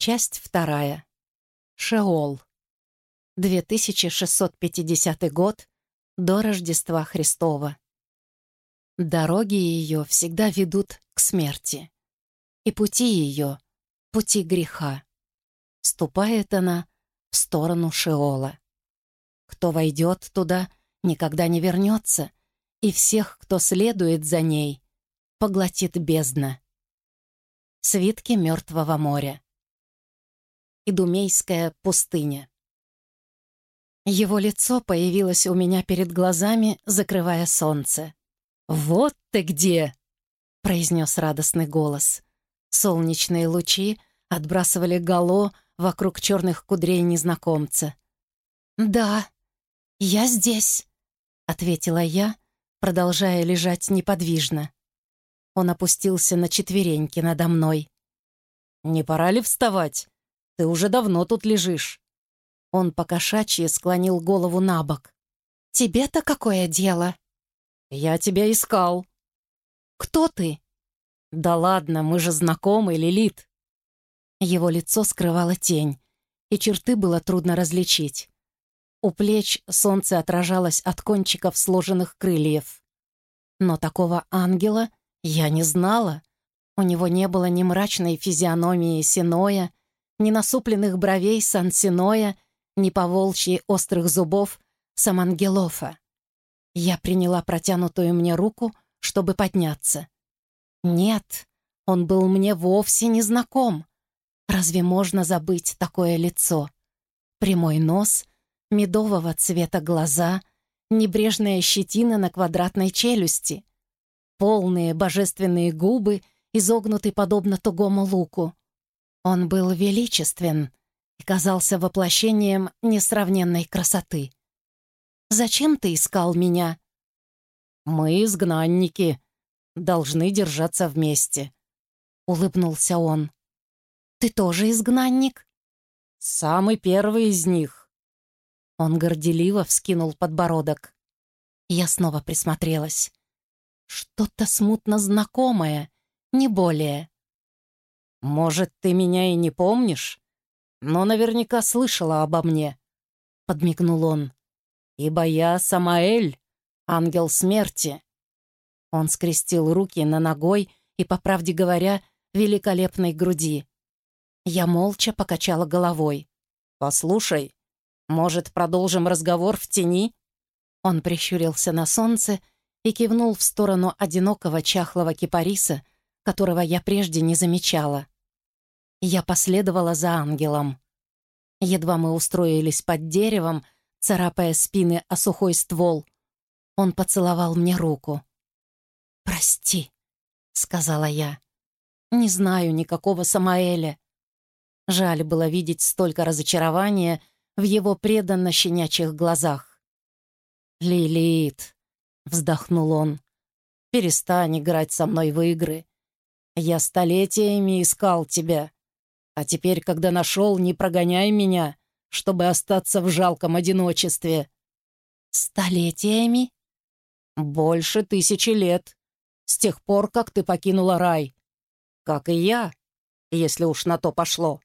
Часть вторая. Шеол. 2650 год до Рождества Христова. Дороги ее всегда ведут к смерти, и пути ее — пути греха. Ступает она в сторону Шеола. Кто войдет туда, никогда не вернется, и всех, кто следует за ней, поглотит бездна. Свитки Мертвого моря. Идумейская пустыня. Его лицо появилось у меня перед глазами, закрывая солнце. «Вот ты где!» — произнес радостный голос. Солнечные лучи отбрасывали гало вокруг черных кудрей незнакомца. «Да, я здесь», — ответила я, продолжая лежать неподвижно. Он опустился на четвереньки надо мной. «Не пора ли вставать? Ты уже давно тут лежишь». Он покошачьи склонил голову на бок. «Тебе-то какое дело?» «Я тебя искал». «Кто ты?» «Да ладно, мы же знакомы, Лилит». Его лицо скрывало тень, и черты было трудно различить. У плеч солнце отражалось от кончиков сложенных крыльев. Но такого ангела я не знала. У него не было ни мрачной физиономии Синоя, ни насупленных бровей Сан-Синоя, ни поволчьи острых зубов Самангелофа. Я приняла протянутую мне руку, чтобы подняться. Нет, он был мне вовсе не знаком. Разве можно забыть такое лицо? Прямой нос, медового цвета глаза, небрежная щетина на квадратной челюсти, полные божественные губы, изогнуты подобно тугому луку. Он был величествен и казался воплощением несравненной красоты. «Зачем ты искал меня?» «Мы, изгнанники, должны держаться вместе», — улыбнулся он. «Ты тоже изгнанник?» «Самый первый из них». Он горделиво вскинул подбородок. Я снова присмотрелась. Что-то смутно знакомое, не более. «Может, ты меня и не помнишь, но наверняка слышала обо мне», — подмигнул он. «Ибо я Самаэль, ангел смерти». Он скрестил руки на ногой и, по правде говоря, великолепной груди. Я молча покачала головой. «Послушай, может, продолжим разговор в тени?» Он прищурился на солнце и кивнул в сторону одинокого чахлого кипариса, которого я прежде не замечала. Я последовала за ангелом. Едва мы устроились под деревом, царапая спины о сухой ствол, он поцеловал мне руку. «Прости», — сказала я. «Не знаю никакого Самаэля». Жаль было видеть столько разочарования в его преданно щенячьих глазах. «Лилит», — вздохнул он, — «перестань играть со мной в игры. Я столетиями искал тебя, а теперь, когда нашел, не прогоняй меня, чтобы остаться в жалком одиночестве». «Столетиями?» «Больше тысячи лет, с тех пор, как ты покинула рай. Как и я, если уж на то пошло».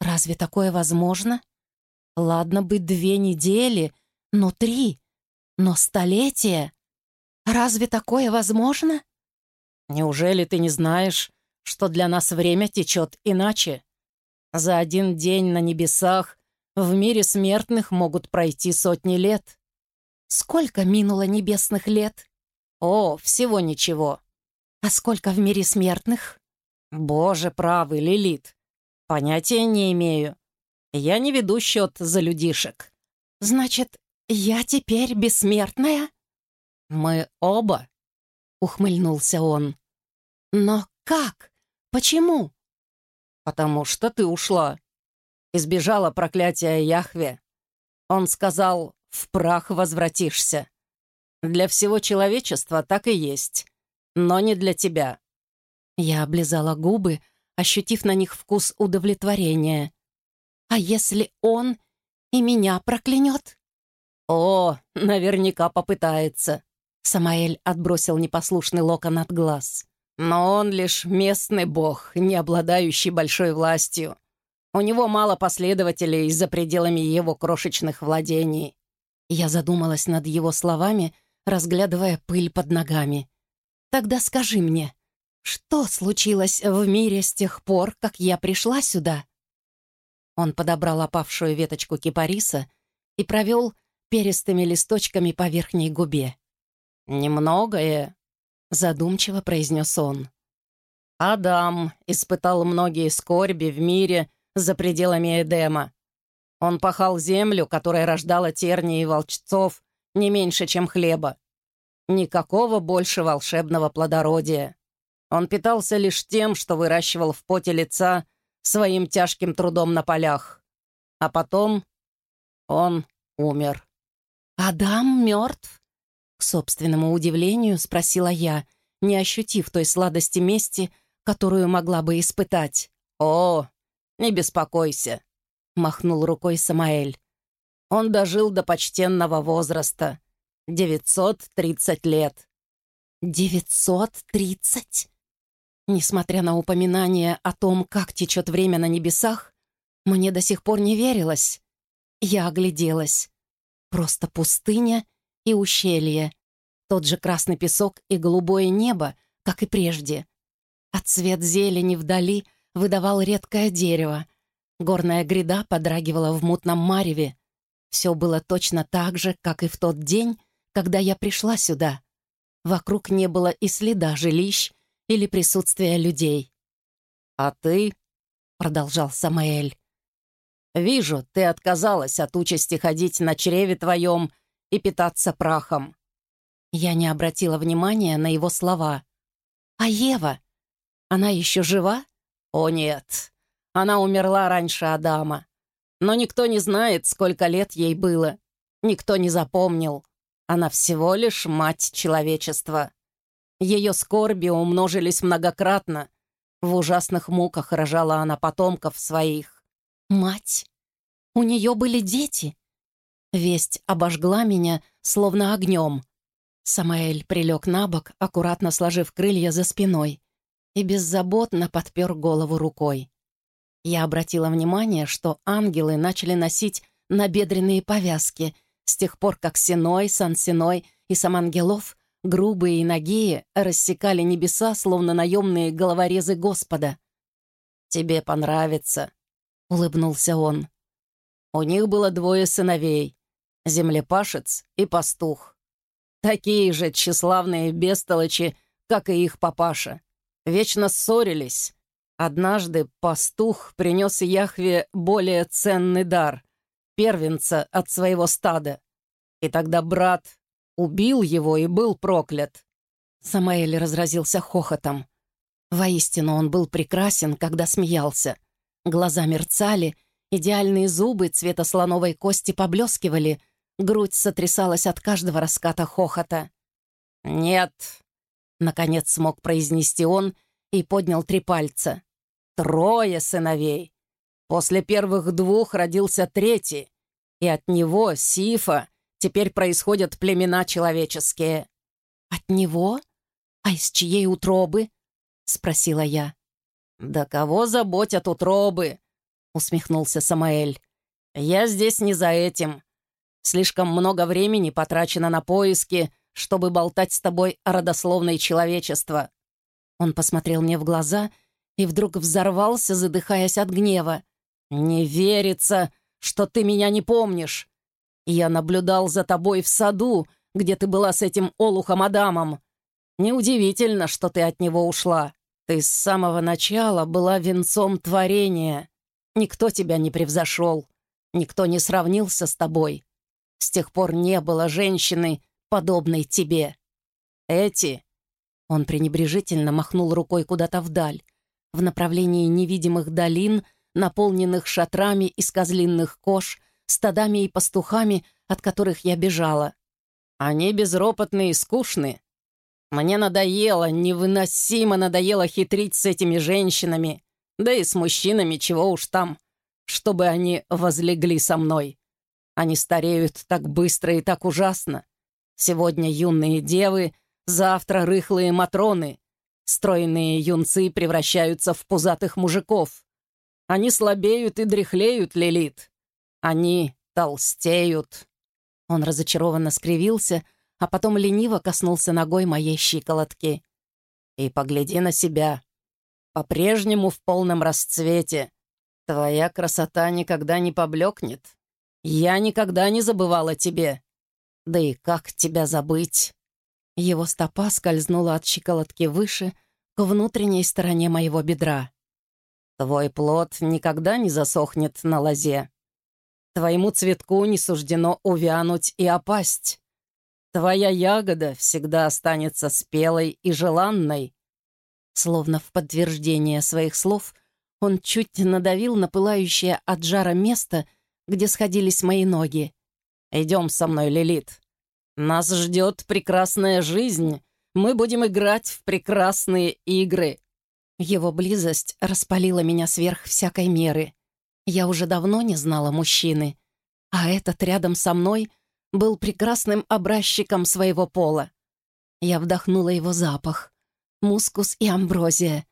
«Разве такое возможно? Ладно бы две недели, но три, но столетия. Разве такое возможно?» «Неужели ты не знаешь, что для нас время течет иначе? За один день на небесах в мире смертных могут пройти сотни лет. Сколько минуло небесных лет? О, всего ничего. А сколько в мире смертных? Боже правый, Лилит. Понятия не имею. Я не веду счет за людишек. Значит, я теперь бессмертная? Мы оба, ухмыльнулся он. Но как? Почему? Потому что ты ушла избежала проклятия Яхве. Он сказал, в прах возвратишься. Для всего человечества так и есть, но не для тебя. Я облизала губы, ощутив на них вкус удовлетворения. А если он и меня проклянет? О, наверняка попытается. Самаэль отбросил непослушный локон от глаз. Но он лишь местный бог, не обладающий большой властью. У него мало последователей за пределами его крошечных владений. Я задумалась над его словами, разглядывая пыль под ногами. «Тогда скажи мне, что случилось в мире с тех пор, как я пришла сюда?» Он подобрал опавшую веточку кипариса и провел перистыми листочками по верхней губе. «Немногое», — задумчиво произнес он. «Адам испытал многие скорби в мире за пределами Эдема. Он пахал землю, которая рождала тернии и волчцов не меньше, чем хлеба. Никакого больше волшебного плодородия. Он питался лишь тем, что выращивал в поте лица своим тяжким трудом на полях. А потом он умер. «Адам мертв?» К собственному удивлению спросила я, не ощутив той сладости мести, которую могла бы испытать. «О, не беспокойся», — махнул рукой Самаэль. «Он дожил до почтенного возраста. 930 лет». «930?» Несмотря на упоминание о том, как течет время на небесах, мне до сих пор не верилось. Я огляделась. Просто пустыня и ущелье. Тот же красный песок и голубое небо, как и прежде. А цвет зелени вдали выдавал редкое дерево. Горная гряда подрагивала в мутном мареве. Все было точно так же, как и в тот день, когда я пришла сюда. Вокруг не было и следа жилищ или присутствия людей. «А ты?» — продолжал Самаэль. «Вижу, ты отказалась от участи ходить на чреве твоем и питаться прахом». Я не обратила внимания на его слова. «А Ева? Она еще жива?» «О нет, она умерла раньше Адама. Но никто не знает, сколько лет ей было. Никто не запомнил. Она всего лишь мать человечества. Ее скорби умножились многократно. В ужасных муках рожала она потомков своих. «Мать? У нее были дети?» Весть обожгла меня, словно огнем. Самаэль прилег на бок, аккуратно сложив крылья за спиной и беззаботно подпер голову рукой. Я обратила внимание, что ангелы начали носить набедренные повязки с тех пор, как Синой, Сан-Синой и Самангелов, грубые и нагие, рассекали небеса, словно наемные головорезы Господа. «Тебе понравится», — улыбнулся он. «У них было двое сыновей — землепашец и пастух. Такие же тщеславные бестолочи, как и их папаша вечно ссорились. Однажды пастух принес Яхве более ценный дар — первенца от своего стада. И тогда брат убил его и был проклят. Самаэль разразился хохотом. Воистину он был прекрасен, когда смеялся. Глаза мерцали, идеальные зубы цвета слоновой кости поблескивали, грудь сотрясалась от каждого раската хохота. «Нет, Наконец смог произнести он и поднял три пальца. «Трое сыновей. После первых двух родился третий, и от него, Сифа, теперь происходят племена человеческие». «От него? А из чьей утробы?» — спросила я. «Да кого заботят утробы?» — усмехнулся Самаэль. «Я здесь не за этим. Слишком много времени потрачено на поиски, чтобы болтать с тобой о родословной человечества». Он посмотрел мне в глаза и вдруг взорвался, задыхаясь от гнева. «Не верится, что ты меня не помнишь. Я наблюдал за тобой в саду, где ты была с этим олухом Адамом. Неудивительно, что ты от него ушла. Ты с самого начала была венцом творения. Никто тебя не превзошел, никто не сравнился с тобой. С тех пор не было женщины, подобной тебе. Эти...» Он пренебрежительно махнул рукой куда-то вдаль, в направлении невидимых долин, наполненных шатрами из козлинных кож, стадами и пастухами, от которых я бежала. «Они безропотные и скучны. Мне надоело, невыносимо надоело хитрить с этими женщинами, да и с мужчинами, чего уж там, чтобы они возлегли со мной. Они стареют так быстро и так ужасно. Сегодня юные девы, завтра рыхлые матроны. Стройные юнцы превращаются в пузатых мужиков. Они слабеют и дряхлеют, Лилит. Они толстеют». Он разочарованно скривился, а потом лениво коснулся ногой моей щиколотки. «И погляди на себя. По-прежнему в полном расцвете. Твоя красота никогда не поблекнет. Я никогда не забывала тебе. Да и как тебя забыть?» Его стопа скользнула от щиколотки выше, к внутренней стороне моего бедра. «Твой плод никогда не засохнет на лозе. Твоему цветку не суждено увянуть и опасть. Твоя ягода всегда останется спелой и желанной». Словно в подтверждение своих слов, он чуть надавил на пылающее от жара место, где сходились мои ноги. «Идем со мной, Лилит. Нас ждет прекрасная жизнь. Мы будем играть в прекрасные игры». Его близость распалила меня сверх всякой меры. Я уже давно не знала мужчины, а этот рядом со мной был прекрасным образчиком своего пола. Я вдохнула его запах. Мускус и амброзия,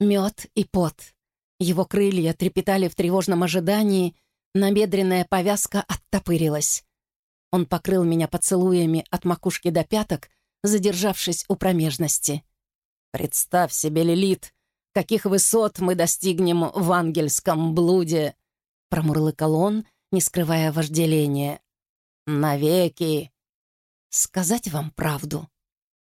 мед и пот. Его крылья трепетали в тревожном ожидании, набедренная повязка оттопырилась. Он покрыл меня поцелуями от макушки до пяток, задержавшись у промежности. «Представь себе, Лилит, каких высот мы достигнем в ангельском блуде!» Промурлыкал он, не скрывая вожделения. «Навеки!» Сказать вам правду.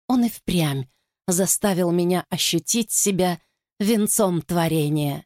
Он и впрямь заставил меня ощутить себя венцом творения.